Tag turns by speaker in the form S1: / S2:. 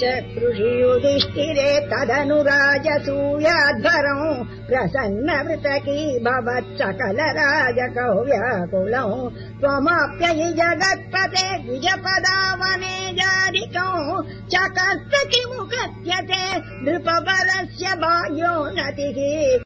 S1: च कृषीयुधिष्ठिरे तदनुराजसूयाध्वरौ प्रसन्नवृतकी भवत् सकल राजकौ व्याकुलौ त्वमाप्य जगत्पते द्विजपदावने जाधिकौ चकस्त किमुकथ्यते नृपबलस्य बाह्यो नतिः